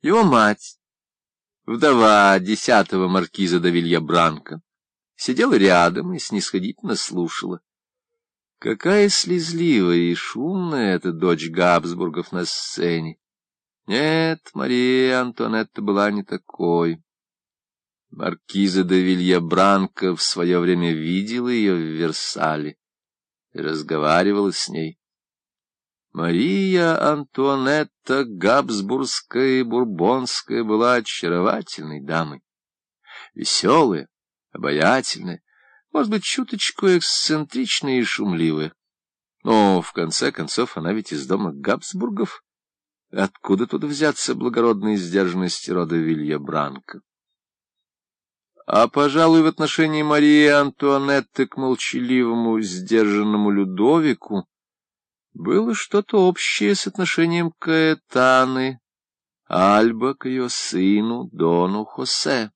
Его мать, вдова десятого маркиза де Вильябранка, сидела рядом и снисходительно слушала. Какая слезливая и шумная эта дочь Габсбургов на сцене! Нет, Мария Антуанетта была не такой. Маркиза де Вильябранка в свое время видела ее в Версале и разговаривала с ней. Мария Антуанетта Габсбургская и Бурбонская была очаровательной дамой, веселая, обаятельная, может быть, чуточку эксцентричная и шумливая. Но, в конце концов, она ведь из дома Габсбургов. Откуда тут взяться благородной сдержанности рода Вилья Бранко? А, пожалуй, в отношении Марии Антуанетты к молчаливому, сдержанному Людовику было что-то общее с отношением Каэтаны, Альба к ее сыну Дону Хосе.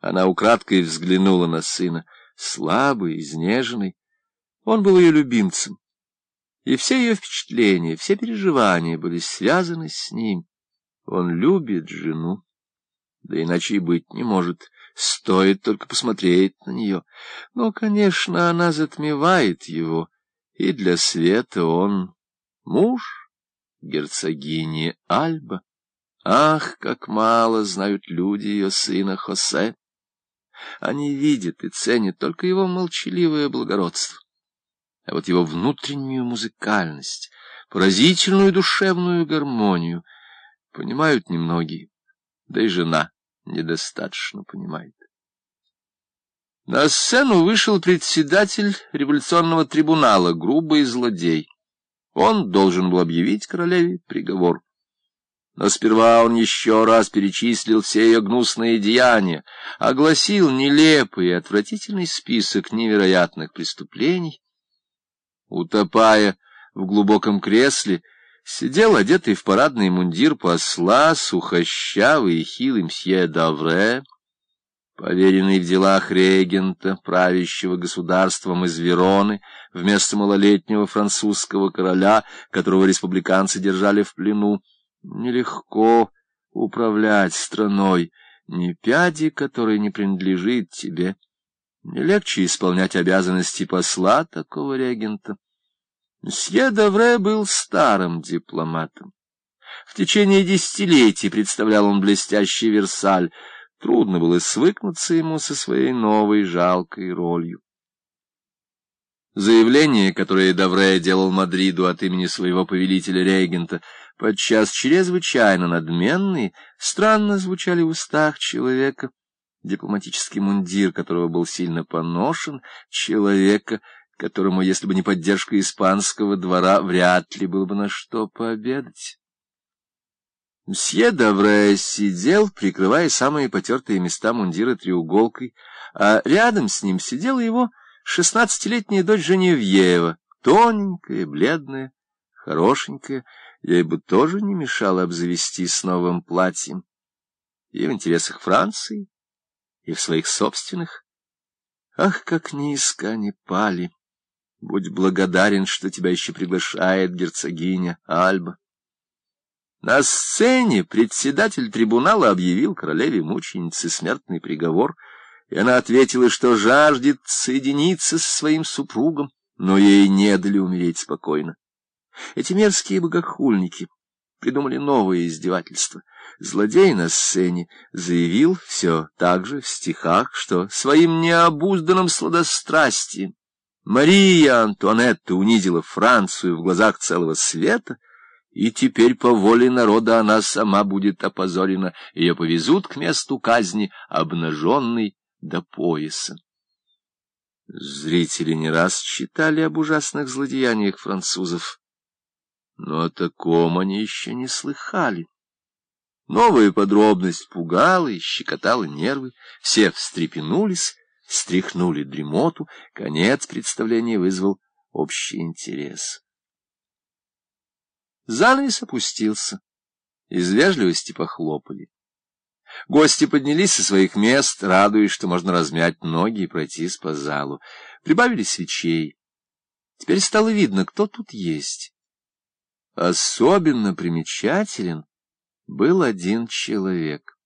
Она украдкой взглянула на сына, слабый, изнеженный. Он был ее любимцем, и все ее впечатления, все переживания были связаны с ним. Он любит жену, да иначе и быть не может, стоит только посмотреть на нее. Но, конечно, она затмевает его, и для света он муж герцогини Альба. Ах, как мало знают люди ее сына Хосе! Они видят и ценят только его молчаливое благородство. А вот его внутреннюю музыкальность, поразительную душевную гармонию понимают немногие, да и жена недостаточно понимает. На сцену вышел председатель революционного трибунала, грубый злодей. Он должен был объявить королеве приговор. Но сперва он еще раз перечислил все ее гнусные деяния, огласил нелепый и отвратительный список невероятных преступлений. Утопая в глубоком кресле, сидел одетый в парадный мундир посла, сухощавый и хилый мсье Давре, поверенный в делах регента, правящего государством из Вероны, вместо малолетнего французского короля, которого республиканцы держали в плену. Нелегко управлять страной, ни пяди, которой не принадлежит тебе. Не легче исполнять обязанности посла такого регента. Мсье Давре был старым дипломатом. В течение десятилетий представлял он блестящий Версаль. Трудно было свыкнуться ему со своей новой жалкой ролью. Заявление, которое Давре делал Мадриду от имени своего повелителя-регента, подчас чрезвычайно надменные, странно звучали в устах человека, дипломатический мундир которого был сильно поношен, человека, которому, если бы не поддержка испанского двора, вряд ли было бы на что пообедать. Мсье Давре сидел, прикрывая самые потертые места мундира треуголкой, а рядом с ним сидела его шестнадцатилетняя дочь Женевьева, тоненькая, бледная, хорошенькая, ей бы тоже не мешало обзавестись новым платьем. И в интересах Франции, и в своих собственных. Ах, как низко они пали! Будь благодарен, что тебя еще приглашает герцогиня Альба. На сцене председатель трибунала объявил королеве-мученице смертный приговор, и она ответила, что жаждет соединиться со своим супругом, но ей не дали умереть спокойно. Эти мерзкие богохульники придумали новое издевательство. Злодей на сцене заявил все так же в стихах, что своим необузданным сладострастием Мария Антуанетта унизила Францию в глазах целого света, и теперь по воле народа она сама будет опозорена, ее повезут к месту казни, обнаженной до пояса. Зрители не раз читали об ужасных злодеяниях французов, но о таком они еще не слыхали. Новая подробность пугала и щекотала нервы, все встрепенулись, стряхнули дремоту, конец представления вызвал общий интерес. Занавес опустился, из вежливости похлопали. Гости поднялись со своих мест, радуясь, что можно размять ноги и пройтись по залу. Прибавили свечей. Теперь стало видно, кто тут есть. Особенно примечателен был один человек.